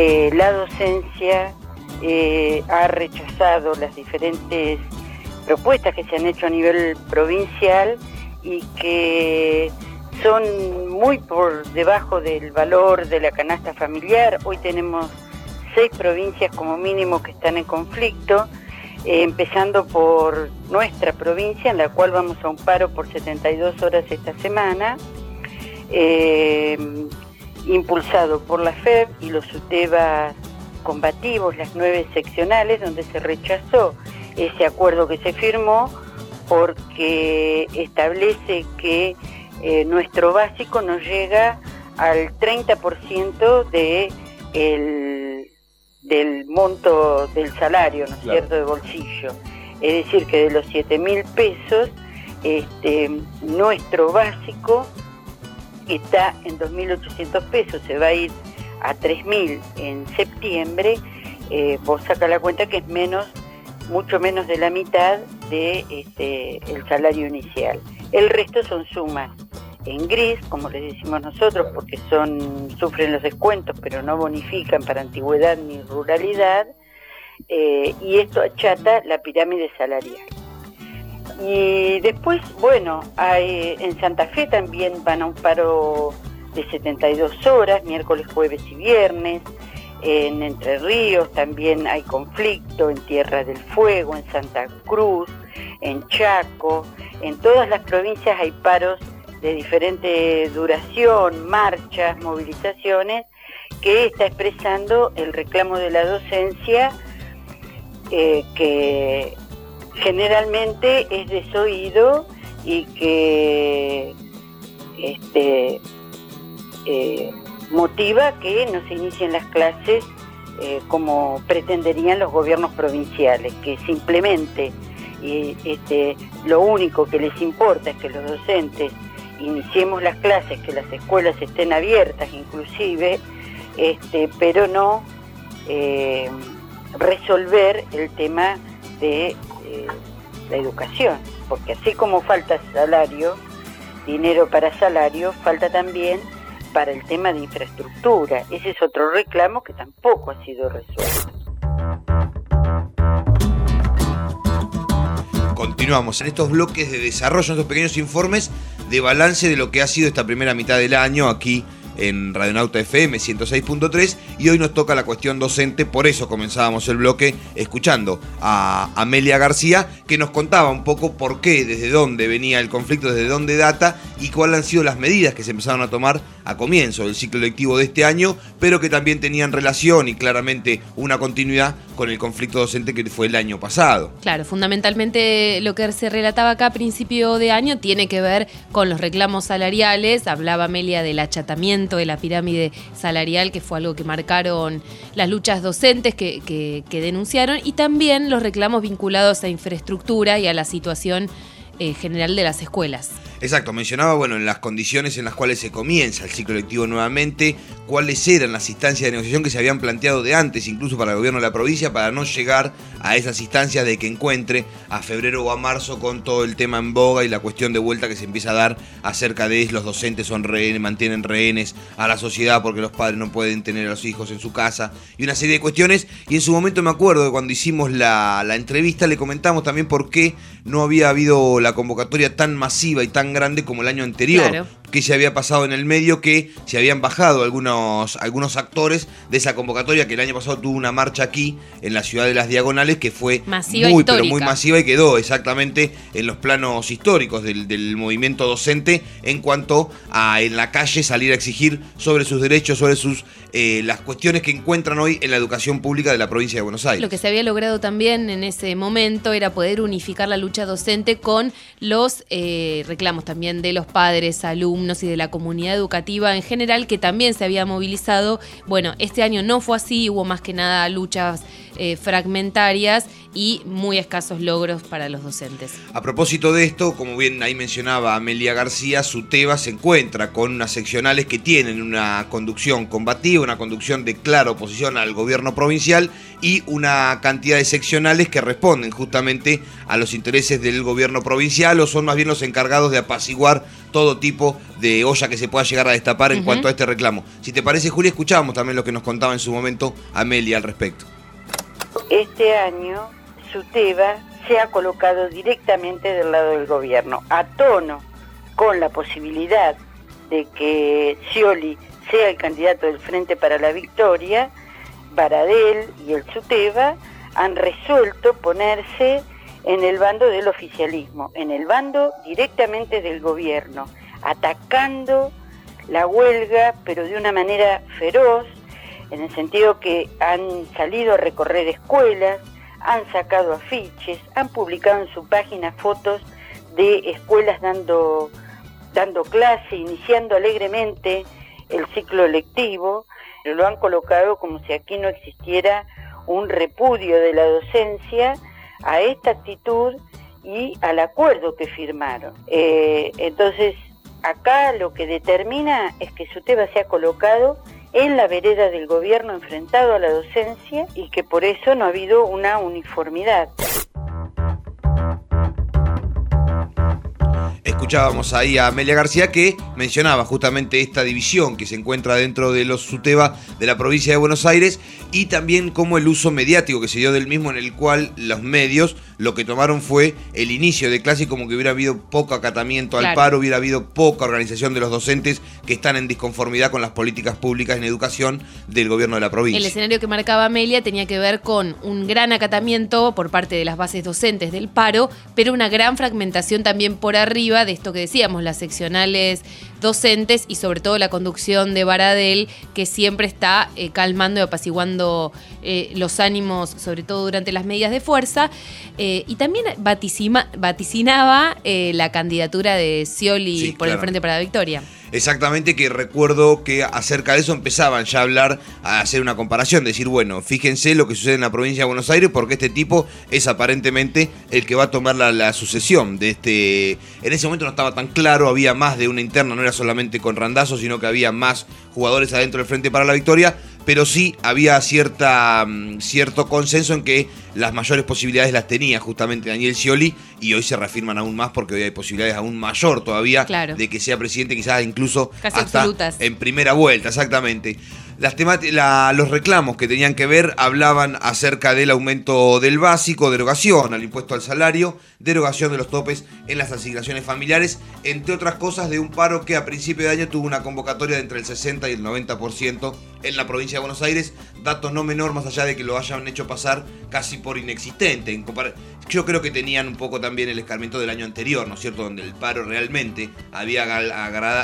eh, la docencia eh, ha rechazado las diferentes propuestas que se han hecho a nivel provincial y que son muy por debajo del valor de la canasta familiar. Hoy tenemos seis provincias como mínimo que están en conflicto, eh, empezando por nuestra provincia, en la cual vamos a un paro por 72 horas esta semana, impulsado por la FEB y los UTEBA combativos, las nueve seccionales, donde se rechazó ese acuerdo que se firmó porque establece que eh, nuestro básico nos llega al 30% de del monto del salario, ¿no es cierto?, de bolsillo. Es decir, que de los 7 mil pesos, este, nuestro básico está en 2.800 pesos, se va a ir a 3.000 en septiembre, eh, vos saca la cuenta que es menos, mucho menos de la mitad de este, el salario inicial. El resto son sumas en gris, como les decimos nosotros, porque son sufren los descuentos, pero no bonifican para antigüedad ni ruralidad, eh, y esto achata la pirámide salarial. Y después, bueno, hay, en Santa Fe también van a un paro de 72 horas, miércoles, jueves y viernes. En Entre Ríos también hay conflicto, en Tierra del Fuego, en Santa Cruz, en Chaco. En todas las provincias hay paros de diferente duración, marchas, movilizaciones, que está expresando el reclamo de la docencia eh, que generalmente es desoído y que este, eh, motiva que no se inicien las clases eh, como pretenderían los gobiernos provinciales, que simplemente este, lo único que les importa es que los docentes iniciemos las clases, que las escuelas estén abiertas inclusive, este, pero no eh, resolver el tema de la educación, porque así como falta salario, dinero para salario, falta también para el tema de infraestructura. Ese es otro reclamo que tampoco ha sido resuelto. Continuamos en estos bloques de desarrollo, en estos pequeños informes de balance de lo que ha sido esta primera mitad del año aquí en Radionauta FM 106.3 y hoy nos toca la cuestión docente, por eso comenzábamos el bloque escuchando a Amelia García que nos contaba un poco por qué, desde dónde venía el conflicto, desde dónde data y cuáles han sido las medidas que se empezaron a tomar a comienzo del ciclo lectivo de este año, pero que también tenían relación y claramente una continuidad con el conflicto docente que fue el año pasado. Claro, fundamentalmente lo que se relataba acá a principio de año tiene que ver con los reclamos salariales, hablaba Amelia del achatamiento de la pirámide salarial, que fue algo que marcaron las luchas docentes que, que denunciaron, y también los reclamos vinculados a infraestructura y a la situación eh, general de las escuelas. Exacto, mencionaba, bueno, en las condiciones en las cuales se comienza el ciclo lectivo nuevamente, cuáles eran las instancias de negociación que se habían planteado de antes, incluso para el gobierno de la provincia, para no llegar a esas instancias de que encuentre a febrero o a marzo con todo el tema en boga y la cuestión de vuelta que se empieza a dar acerca de los docentes son rehenes, mantienen rehenes a la sociedad porque los padres no pueden tener a los hijos en su casa y una serie de cuestiones. Y en su momento me acuerdo que cuando hicimos la entrevista le comentamos también por qué no había habido la convocatoria tan masiva y tan grande como el año anterior que se había pasado en el medio, que se habían bajado algunos, algunos actores de esa convocatoria, que el año pasado tuvo una marcha aquí, en la ciudad de las Diagonales, que fue muy, pero muy masiva y quedó exactamente en los planos históricos del, del, movimiento docente en cuanto a en la calle salir a exigir sobre sus derechos, sobre sus eh, las cuestiones que encuentran hoy en la educación pública de la provincia de Buenos Aires. Lo que se había logrado también en ese momento era poder unificar la lucha docente con los eh, reclamos también de los padres, alumnos, y de la comunidad educativa en general que también se había movilizado. Bueno, este año no fue así, hubo más que nada luchas eh, fragmentarias y muy escasos logros para los docentes. A propósito de esto, como bien ahí mencionaba Amelia García, Suteba se encuentra con unas seccionales que tienen una conducción combativa, una conducción de clara oposición al gobierno provincial y una cantidad de seccionales que responden justamente a los intereses del gobierno provincial o son más bien los encargados de apaciguar todo tipo de olla que se pueda llegar a destapar en cuanto a este reclamo. Si te parece, Julia, escuchamos también lo que nos contaba en su momento Amelia al respecto. Este año, Suteba se ha colocado directamente del lado del gobierno, a tono con la posibilidad de que Scioli sea el candidato del Frente para la Victoria, Baradel y el Suteba han resuelto ponerse en el bando del oficialismo, en el bando directamente del gobierno, atacando la huelga, pero de una manera feroz, en el sentido que han salido a recorrer escuelas, han sacado afiches, han publicado en su página fotos de escuelas dando, dando clase, iniciando alegremente el ciclo lectivo, lo han colocado como si aquí no existiera un repudio de la docencia a esta actitud y al acuerdo que firmaron. Eh, entonces, acá lo que determina es que Suteba se ha colocado en la vereda del gobierno enfrentado a la docencia y que por eso no ha habido una uniformidad. Escuchábamos ahí a Amelia García que mencionaba justamente esta división que se encuentra dentro de los SUTEBA de la provincia de Buenos Aires y también como el uso mediático que se dio del mismo en el cual los medios lo que tomaron fue el inicio de clase como que hubiera habido poco acatamiento al paro, hubiera habido poca organización de los docentes que están en disconformidad con las políticas públicas en educación del gobierno de la provincia. El escenario que marcaba Amelia tenía que ver con un gran acatamiento por parte de las bases docentes del paro, pero una gran fragmentación también por arriba de esto que decíamos, las seccionales docentes y sobre todo la conducción de Baradel, que siempre está eh, calmando y apaciguando eh, los ánimos, sobre todo durante las medidas de fuerza. Eh, y también vaticinaba la candidatura de Scioli por el Frente para la Victoria. Exactamente, que recuerdo que acerca de eso empezaban ya a hablar, a hacer una comparación, decir, bueno, fíjense lo que sucede en la provincia de Buenos Aires, porque este tipo es aparentemente el que va a tomar la, sucesión de este. En ese momento no estaba tan claro, había más de una interna, no era solamente con Randazo, sino que había más jugadores adentro del Frente para la Victoria, pero sí había cierta, mm, cierto consenso en que las mayores posibilidades las tenía justamente Daniel Scioli y hoy se reafirman aún más porque hoy hay posibilidades aún mayor todavía de que sea presidente, quizás incluso hasta en primera vuelta, exactamente. Las los reclamos que tenían que ver hablaban acerca del aumento del básico, derogación al impuesto al salario, derogación de los topes en las asignaciones familiares, entre otras cosas de un paro que a principio de año tuvo una convocatoria de entre el 60 y el 90% en la provincia de Buenos Aires, dato no menor más allá de que lo hayan hecho pasar casi por inexistente. En Yo creo que tenían un poco también el escarmiento del año anterior, ¿no es cierto?, donde el paro realmente había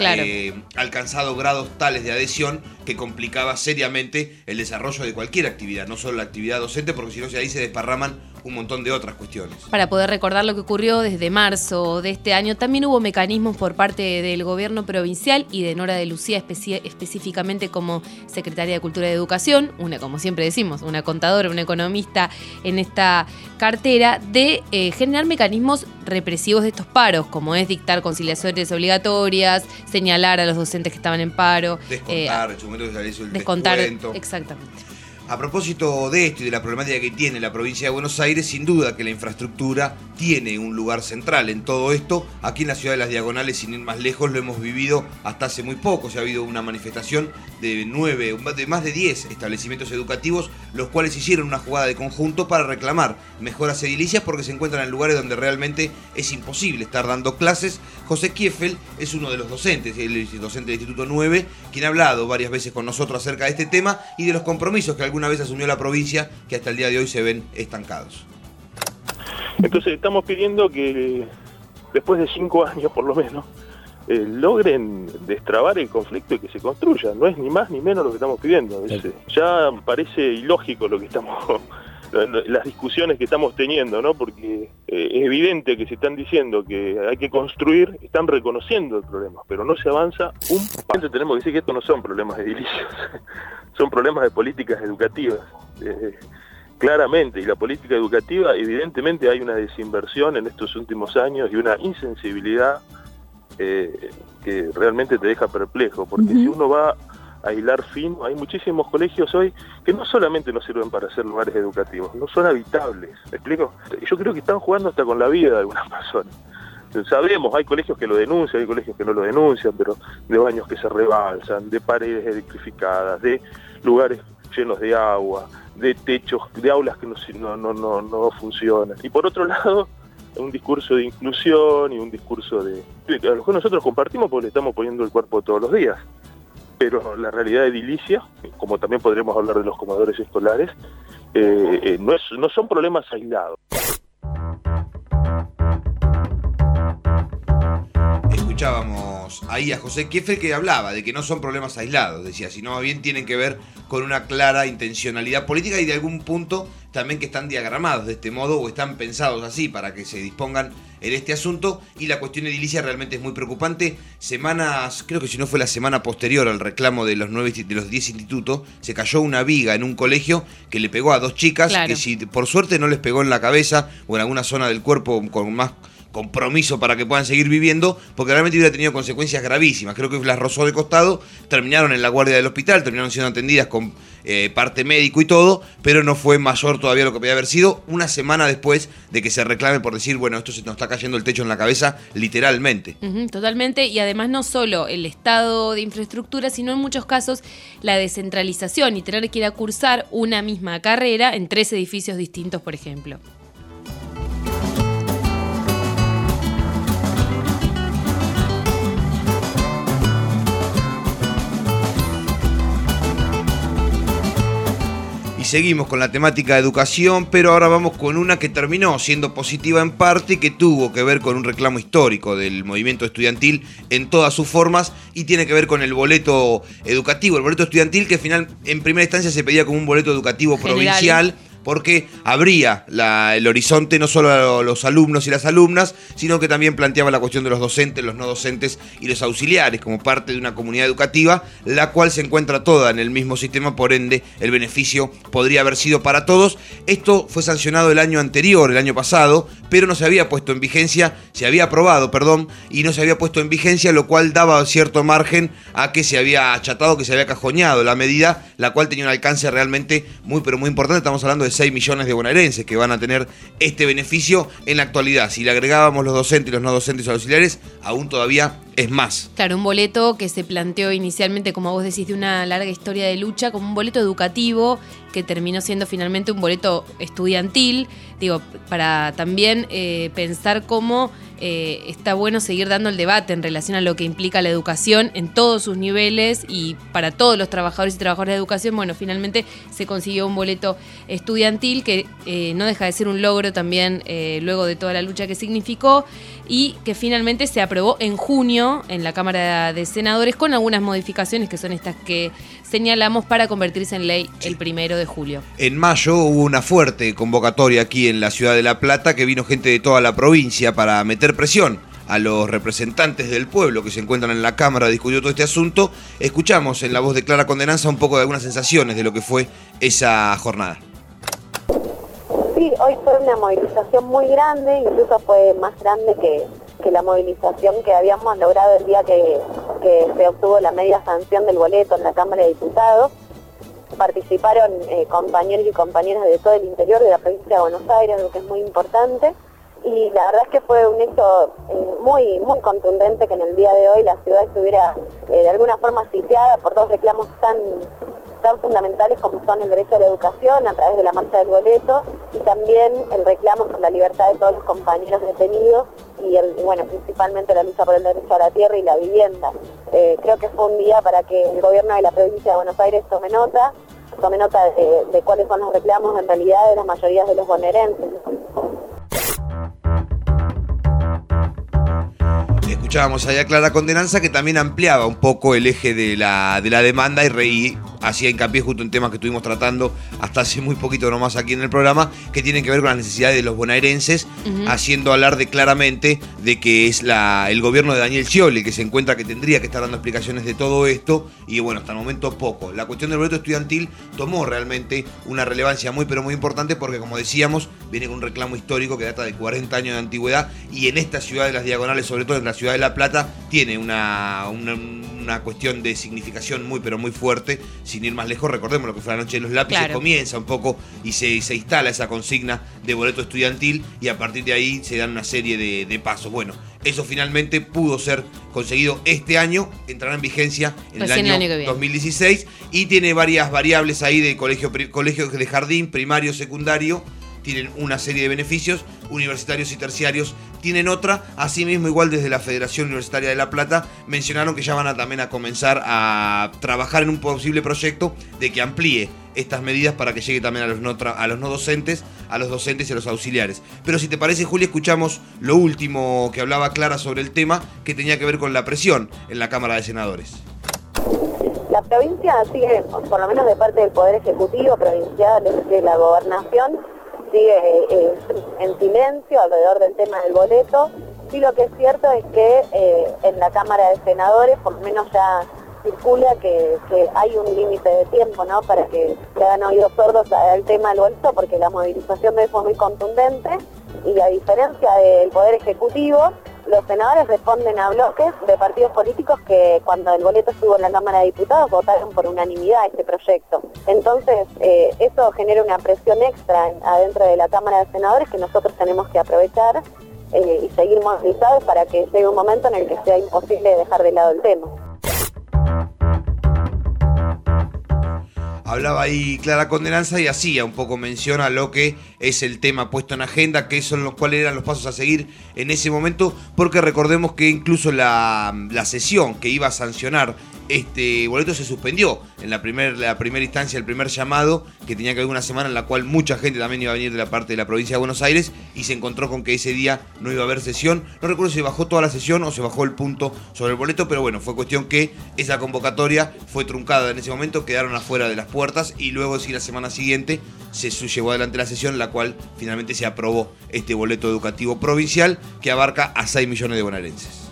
eh, alcanzado grados tales de adhesión que complicaba seriamente el desarrollo de cualquier actividad, no solo la actividad docente, porque si no, ahí se desparraman un montón de otras cuestiones. Para poder recordar lo que ocurrió desde marzo de este año, también hubo mecanismos por parte del gobierno provincial y de Nora de Lucía específicamente como secretaria de Cultura y Educación, una, como siempre decimos, una contadora, una economista en esta cartera, de eh, generar mecanismos represivos de estos paros, como es dictar conciliaciones obligatorias, señalar a los docentes que estaban en paro. Descontar, eh, descontar, exactamente. A propósito de esto y de la problemática que tiene la provincia de Buenos Aires, sin duda que la infraestructura tiene un lugar central en todo esto. Aquí en la ciudad de las Diagonales, sin ir más lejos, lo hemos vivido hasta hace muy poco. Se ha habido una manifestación de nueve, de más de diez establecimientos educativos, los cuales hicieron una jugada de conjunto para reclamar mejoras edilicias porque se encuentran en lugares donde realmente es imposible estar dando clases. José Kiefel es uno de los docentes, el docente del Instituto 9, quien ha hablado varias veces con nosotros acerca de este tema y de los compromisos que alguna vez asumió la provincia que hasta el día de hoy se ven estancados. Entonces estamos pidiendo que después de cinco años por lo menos, eh, logren destrabar el conflicto y que se construya. No es ni más ni menos lo que estamos pidiendo. ya parece ilógico lo que estamos, las discusiones que estamos teniendo, ¿no? Porque eh, es evidente que se están diciendo que hay que construir, están reconociendo el problema, pero no se avanza un paso. Tenemos que decir que estos no son problemas edilicios, son problemas de políticas educativas. Eh, claramente, y la política educativa, evidentemente hay una desinversión en estos últimos años y una insensibilidad eh, que realmente te deja perplejo, porque si uno va a hilar fino, hay muchísimos colegios hoy que no solamente no sirven para ser lugares educativos, no son habitables, ¿me explico? Yo creo que están jugando hasta con la vida de algunas personas. Sabemos, hay colegios que lo denuncian, hay colegios que no lo denuncian, pero de baños que se rebalsan, de paredes electrificadas, de lugares llenos de agua, de techos, de aulas que no, no, no, no funcionan. Y por otro lado, un discurso de inclusión y un discurso de... A lo que nosotros compartimos porque le estamos poniendo el cuerpo todos los días. Pero la realidad edilicia, como también podremos hablar de los comedores escolares, eh, eh, no, es, no son problemas aislados. Escuchábamos ahí a José Kiefer que hablaba de que no son problemas aislados, decía, sino bien tienen que ver con una clara intencionalidad política y de algún punto también que están diagramados de este modo o están pensados así para que se dispongan en este asunto y la cuestión edilicia realmente es muy preocupante. Semanas, creo que si no fue la semana posterior al reclamo de los nueve de los 10 institutos, se cayó una viga en un colegio que le pegó a dos chicas que si por suerte no les pegó en la cabeza o en alguna zona del cuerpo con más compromiso para que puedan seguir viviendo, porque realmente hubiera tenido consecuencias gravísimas. Creo que las rozó de costado, terminaron en la guardia del hospital, terminaron siendo atendidas con eh, parte médico y todo, pero no fue mayor todavía lo que podía haber sido una semana después de que se reclame por decir, bueno, esto se nos está cayendo el techo en la cabeza, literalmente. totalmente, y además no solo el estado de infraestructura, sino en muchos casos la descentralización y tener que ir a cursar una misma carrera en tres edificios distintos, por ejemplo. Seguimos con la temática de educación, pero ahora vamos con una que terminó siendo positiva en parte y que tuvo que ver con un reclamo histórico del movimiento estudiantil en todas sus formas y tiene que ver con el boleto educativo, el boleto estudiantil que final, en primera instancia se pedía como un boleto educativo provincial porque abría el horizonte no solo a los alumnos y las alumnas, sino que también planteaba la cuestión de los docentes, los no docentes y los auxiliares como parte de una comunidad educativa, la cual se encuentra toda en el mismo sistema, por ende el beneficio podría haber sido para todos. Esto fue sancionado el año anterior, el año pasado, pero no se había puesto en vigencia, se había aprobado, perdón, y no se había puesto en vigencia, lo cual daba cierto margen a que se había achatado, que se había cajoñado la medida, la cual tenía un alcance realmente muy, pero muy importante. Estamos hablando de 6 millones de bonaerenses que van a tener este beneficio en la actualidad. Si le agregábamos los docentes y los no docentes auxiliares, aún todavía es más. Claro, un boleto que se planteó inicialmente, como vos decís, de una larga historia de lucha, como un boleto educativo que terminó siendo finalmente un boleto estudiantil, digo, para también eh, pensar cómo eh, está bueno seguir dando el debate en relación a lo que implica la educación en todos sus niveles y para todos los trabajadores y trabajadoras de educación, bueno, finalmente se consiguió un boleto estudiantil que eh, no deja de ser un logro también eh, luego de toda la lucha que significó y que finalmente se aprobó en junio en la Cámara de Senadores con algunas modificaciones que son estas que señalamos para convertirse en ley el primero de julio. En mayo hubo una fuerte convocatoria aquí en la ciudad de La Plata que vino gente de toda la provincia para meter presión a los representantes del pueblo que se encuentran en la Cámara discutiendo todo este asunto. Escuchamos en la voz de Clara Condenanza un poco de algunas sensaciones de lo que fue esa jornada. Sí, hoy fue una movilización muy grande, incluso fue más grande que, la movilización que habíamos logrado el día que, se obtuvo la media sanción del boleto en la Cámara de Diputados. Participaron eh, compañeros y compañeras de todo el interior de la provincia de Buenos Aires, lo que es muy importante y la verdad es que fue un hecho eh, muy muy contundente que en el día de hoy la ciudad estuviera eh, de alguna forma sitiada por dos reclamos tan tan fundamentales como son el derecho a la educación a través de la marcha del boleto y también el reclamo por la libertad de todos los compañeros detenidos y el, bueno principalmente la lucha por el derecho a la tierra y la vivienda. Eh, creo que fue un día para que el gobierno de la provincia de Buenos Aires tome nota, tome nota de, de cuáles son los reclamos en realidad de las mayorías de los bonaerenses. Escuchábamos allá Clara Condenanza que también ampliaba un poco el eje de la, de la demanda y reí hacía hincapié justo en temas que estuvimos tratando hasta hace muy poquito nomás aquí en el programa, que tienen que ver con las necesidades de los bonaerenses, haciendo alarde claramente de que es la, el gobierno de Daniel Scioli que se encuentra que tendría que estar dando explicaciones de todo esto, y bueno, hasta el momento poco. La cuestión del boleto estudiantil tomó realmente una relevancia muy pero muy importante porque como decíamos, viene con un reclamo histórico que data de 40 años de antigüedad y en esta ciudad de las diagonales, sobre todo en la ciudad de La Plata, tiene una, una, cuestión de significación muy pero muy fuerte. Sin ir más lejos, recordemos lo que fue la noche de los lápices, comienza un poco y se, se, instala esa consigna de boleto estudiantil y a partir de ahí se dan una serie de, de pasos. Bueno, eso finalmente pudo ser conseguido este año, entrará en vigencia en el año, 2016 y tiene varias variables ahí de colegio, colegio de jardín, primario, secundario tienen una serie de beneficios, universitarios y terciarios tienen otra, asimismo igual desde la Federación Universitaria de La Plata mencionaron que ya van a también a comenzar a trabajar en un posible proyecto de que amplíe estas medidas para que llegue también a los, no a los no docentes, a los docentes y a los auxiliares. Pero si te parece, Julia, escuchamos lo último que hablaba Clara sobre el tema, que tenía que ver con la presión en la Cámara de Senadores. La provincia sigue, por lo menos de parte del Poder Ejecutivo provincial, de la Gobernación, sigue eh, en silencio alrededor del tema del boleto. Sí lo que es cierto es que eh, en la Cámara de Senadores por lo menos ya circula que, hay un límite de tiempo ¿no? para que se hagan oídos sordos al tema del boleto porque la movilización de eso es muy contundente y a diferencia del Poder Ejecutivo, los senadores responden a bloques de partidos políticos que cuando el boleto estuvo en la Cámara de Diputados votaron por unanimidad este proyecto. Entonces, eh, eso genera una presión extra adentro de la Cámara de Senadores que nosotros tenemos que aprovechar eh, y seguir movilizados para que llegue un momento en el que sea imposible dejar de lado el tema. Hablaba ahí Clara Condenanza y hacía un poco mención a lo que es el tema puesto en agenda, que son los cuáles eran los pasos a seguir en ese momento, porque recordemos que incluso la, la sesión que iba a sancionar este boleto se suspendió en la, la primera instancia, el primer llamado, que tenía que haber una semana en la cual mucha gente también iba a venir de la parte de la provincia de Buenos Aires y se encontró con que ese día no iba a haber sesión. No recuerdo si bajó toda la sesión o se bajó el punto sobre el boleto, pero bueno, fue cuestión que esa convocatoria fue truncada en ese momento, quedaron afuera de las puertas y luego sí la semana siguiente se llevó adelante la sesión, en la cual finalmente se aprobó este boleto educativo provincial que abarca a 6 millones de bonaerenses.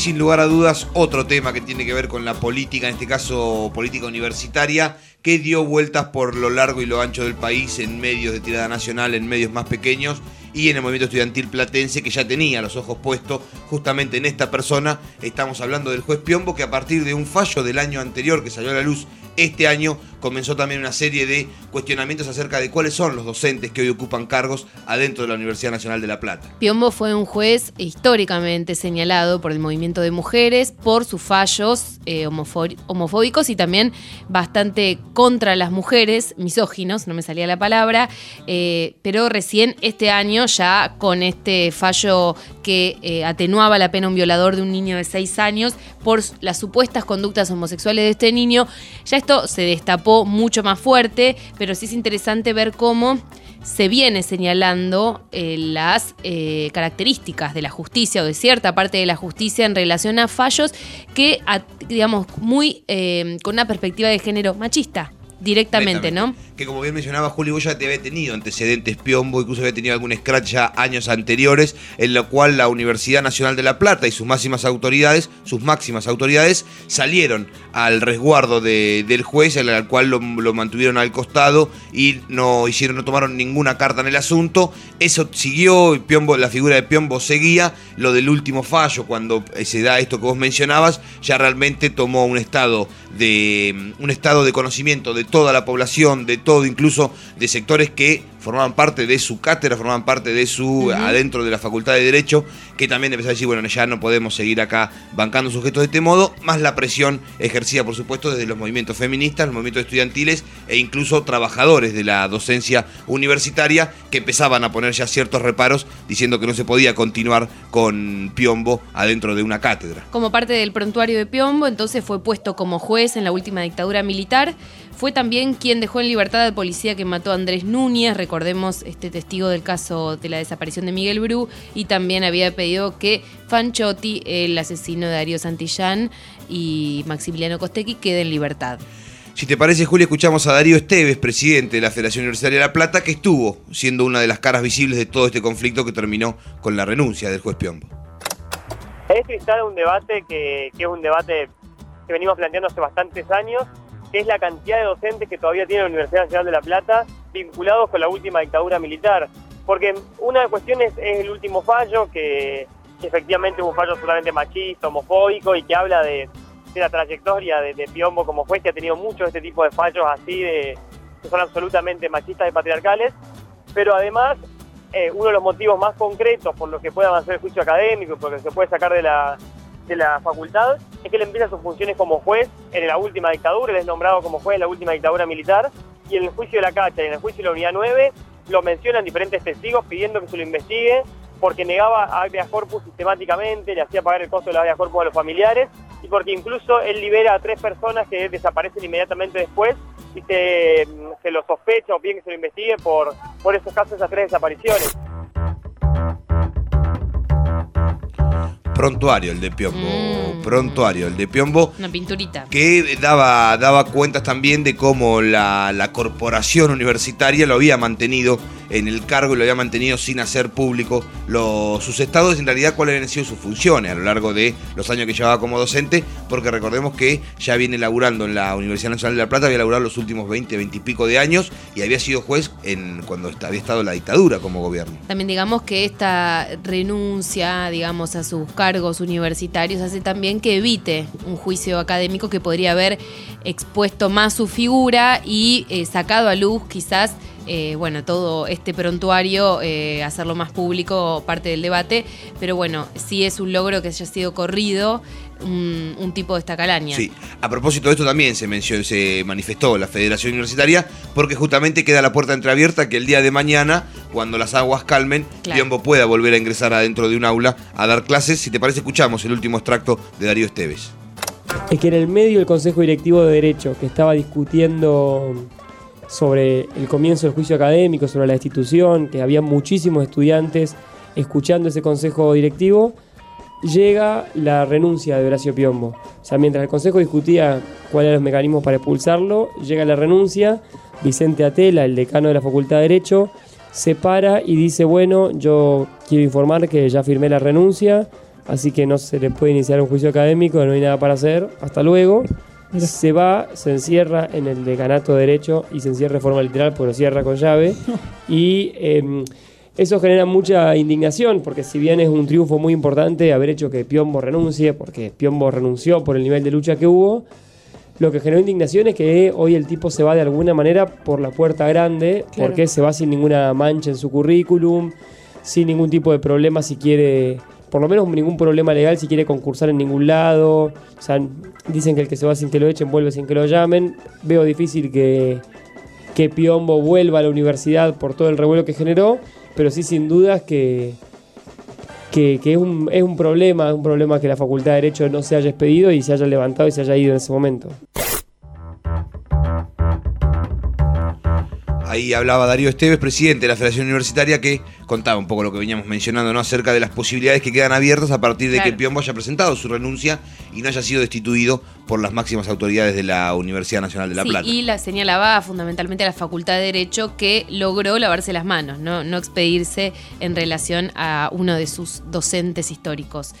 Sin lugar a dudas, otro tema que tiene que ver con la política, en este caso política universitaria, que dio vueltas por lo largo y lo ancho del país en medios de tirada nacional, en medios más pequeños y en el movimiento estudiantil platense que ya tenía los ojos puestos justamente en esta persona. Estamos hablando del juez Piombo que a partir de un fallo del año anterior que salió a la luz este año comenzó también una serie de cuestionamientos acerca de cuáles son los docentes que hoy ocupan cargos adentro de la Universidad Nacional de La Plata. Piombo fue un juez históricamente señalado por el movimiento de mujeres por sus fallos eh, homofóbicos y también bastante contra las mujeres, misóginos, no me salía la palabra, eh, pero recién este año ya con este fallo que eh, atenuaba la pena un violador de un niño de 6 años por las supuestas conductas homosexuales de este niño, ya esto se destapó mucho más fuerte, pero sí es interesante ver cómo se viene señalando eh, las eh, características de la justicia o de cierta parte de la justicia en relación a fallos que, digamos, muy con una perspectiva de género machista directamente, ¿no? Que como bien mencionaba Julio ya te había tenido antecedentes piombo, incluso había tenido algún scratch ya años anteriores, en lo cual la Universidad Nacional de La Plata y sus máximas autoridades, sus máximas autoridades, salieron al resguardo del juez, al cual lo, mantuvieron al costado y no hicieron, no tomaron ninguna carta en el asunto. Eso siguió, Piombo, la figura de Piombo seguía. Lo del último fallo, cuando se da esto que vos mencionabas, ya realmente tomó un estado de un estado de conocimiento de toda la población, de todo, incluso de sectores que formaban parte de su cátedra, formaban parte de su, adentro de la Facultad de Derecho, que también empezó a decir, bueno, ya no podemos seguir acá bancando sujetos de este modo, más la presión ejercida, por supuesto, desde los movimientos feministas, los movimientos estudiantiles e incluso trabajadores de la docencia universitaria, que empezaban a poner ya ciertos reparos diciendo que no se podía continuar con Piombo adentro de una cátedra. Como parte del prontuario de Piombo, entonces fue puesto como juez en la última dictadura militar, fue también quien dejó en libertad al policía que mató a Andrés Núñez, recordemos, este testigo del caso de la desaparición de Miguel Bru y también había pedido que Fanchotti, el asesino de Darío Santillán y Maximiliano Costequi, quede en libertad. Si te parece, Julio, escuchamos a Darío Esteves, presidente de la Federación Universitaria de La Plata, que estuvo siendo una de las caras visibles de todo este conflicto que terminó con la renuncia del juez Piombo. Esto instala un debate que, que es un debate que venimos planteando hace bastantes años, que es la cantidad de docentes que todavía tiene la Universidad Nacional de La Plata vinculados con la última dictadura militar. Porque una cuestión es, es el último fallo, que, que efectivamente es un fallo solamente machista, homofóbico y que habla de, de la trayectoria de, de, Piombo como juez, que ha tenido muchos de este tipo de fallos así, de, que son absolutamente machistas y patriarcales, pero además eh, uno de los motivos más concretos por los que puede avanzar el juicio académico, porque se puede sacar de la, de la facultad, es que él empieza sus funciones como juez en la última dictadura, él es nombrado como juez en la última dictadura militar, y en el juicio de la Cacha y en el juicio de la Unidad 9 lo mencionan diferentes testigos pidiendo que se lo investigue porque negaba habeas corpus sistemáticamente, le hacía pagar el costo de la habeas corpus a los familiares y porque incluso él libera a tres personas que desaparecen inmediatamente después y se, se lo sospecha o pide que se lo investigue por, por esos casos, esas tres desapariciones. Prontuario el de Piombo. Mm. Prontuario el de Piombo. Una pinturita. Que daba, daba cuentas también de cómo la, la corporación universitaria lo había mantenido en el cargo y lo había mantenido sin hacer público los, sus estados, en realidad cuáles habían sido sus funciones a lo largo de los años que llevaba como docente, porque recordemos que ya viene laburando en la Universidad Nacional de La Plata, había laburado los últimos 20, 20 y pico de años y había sido juez en, cuando había estado la dictadura como gobierno. También digamos que esta renuncia, digamos, a sus cargos universitarios hace también que evite un juicio académico que podría haber expuesto más su figura y eh, sacado a luz quizás eh, bueno, todo este prontuario, eh, hacerlo más público, parte del debate, pero bueno, sí es un logro que haya sido corrido un, un tipo de esta calaña. Sí, a propósito de esto también se, mencionó, se manifestó la Federación Universitaria, porque justamente queda la puerta entreabierta que el día de mañana, cuando las aguas calmen, Claro. Piombo pueda volver a ingresar adentro de un aula a dar clases. Si te parece, escuchamos el último extracto de Darío Esteves. Es que en el medio del Consejo Directivo de Derecho, que estaba discutiendo sobre el comienzo del juicio académico, sobre la institución, que había muchísimos estudiantes escuchando ese consejo directivo, llega la renuncia de Horacio Piombo. O sea, mientras el consejo discutía cuáles eran los mecanismos para expulsarlo, llega la renuncia, Vicente Atela, el decano de la Facultad de Derecho, se para y dice, bueno, yo quiero informar que ya firmé la renuncia, así que no se le puede iniciar un juicio académico, no hay nada para hacer, hasta luego. Se va, se encierra en el decanato de Derecho y se encierra de forma literal, porque lo cierra con llave. Y eh, eso genera mucha indignación, porque si bien es un triunfo muy importante haber hecho que Piombo renuncie, porque Piombo renunció por el nivel de lucha que hubo, lo que generó indignación es que hoy el tipo se va de alguna manera por la puerta grande, Claro. porque se va sin ninguna mancha en su currículum, sin ningún tipo de problema si quiere, por lo menos ningún problema legal si quiere concursar en ningún lado. O sea, dicen que el que se va sin que lo echen vuelve sin que lo llamen. Veo difícil que, que Piombo vuelva a la universidad por todo el revuelo que generó, pero sí sin dudas que, que, es, un, es un problema, es un problema que la Facultad de Derecho no se haya expedido y se haya levantado y se haya ido en ese momento. Ahí hablaba Darío Esteves, presidente de la Federación Universitaria, que contaba un poco lo que veníamos mencionando, ¿no? Acerca de las posibilidades que quedan abiertas a partir de Claro. que Piombo haya presentado su renuncia y no haya sido destituido por las máximas autoridades de la Universidad Nacional de La Sí, Plata. y la señalaba fundamentalmente a la Facultad de Derecho que logró lavarse las manos, no, no expedirse en relación a uno de sus docentes históricos.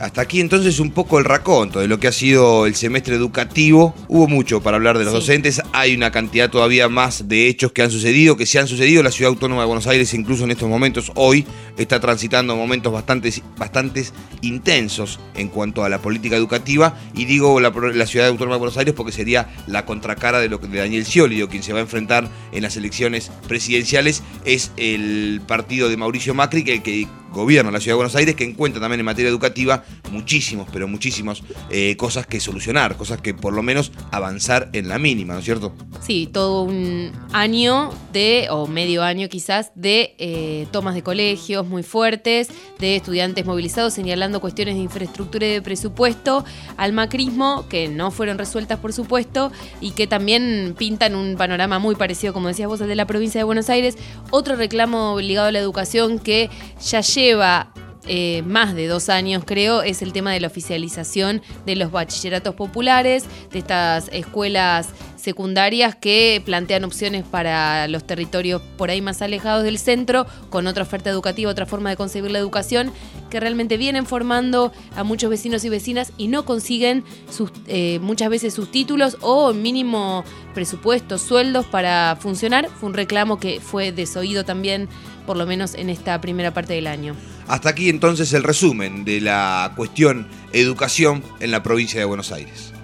Hasta aquí entonces un poco el raconto de lo que ha sido el semestre educativo. Hubo mucho para hablar de los Sí. docentes, hay una cantidad todavía más de hechos que han sucedido, que se han sucedido. La Ciudad Autónoma de Buenos Aires incluso en estos momentos, hoy, está transitando momentos bastante, bastantes intensos en cuanto a la política educativa. Y digo la, la Ciudad Autónoma de Buenos Aires porque sería la contracara de lo que de Daniel Scioli, quien se va a enfrentar en las elecciones presidenciales, es el partido de Mauricio Macri, que, que gobierno de la Ciudad de Buenos Aires, que encuentra también en materia educativa muchísimos, pero muchísimos eh, cosas que solucionar, cosas que por lo menos avanzar en la mínima, ¿no es cierto? Sí, todo un año de, o medio año quizás, de eh, tomas de colegios muy fuertes, de estudiantes movilizados señalando cuestiones de infraestructura y de presupuesto, al macrismo, que no fueron resueltas por supuesto, y que también pintan un panorama muy parecido, como decías vos, al de la provincia de Buenos Aires. Otro reclamo ligado a la educación que ya シは eh, más de dos años, creo, es el tema de la oficialización de los bachilleratos populares, de estas escuelas secundarias que plantean opciones para los territorios por ahí más alejados del centro, con otra oferta educativa, otra forma de concebir la educación, que realmente vienen formando a muchos vecinos y vecinas y no consiguen sus, eh, muchas veces sus títulos o mínimo presupuestos, sueldos para funcionar. Fue un reclamo que fue desoído también, por lo menos en esta primera parte del año. Hasta aquí entonces el resumen de la cuestión educación en la provincia de Buenos Aires.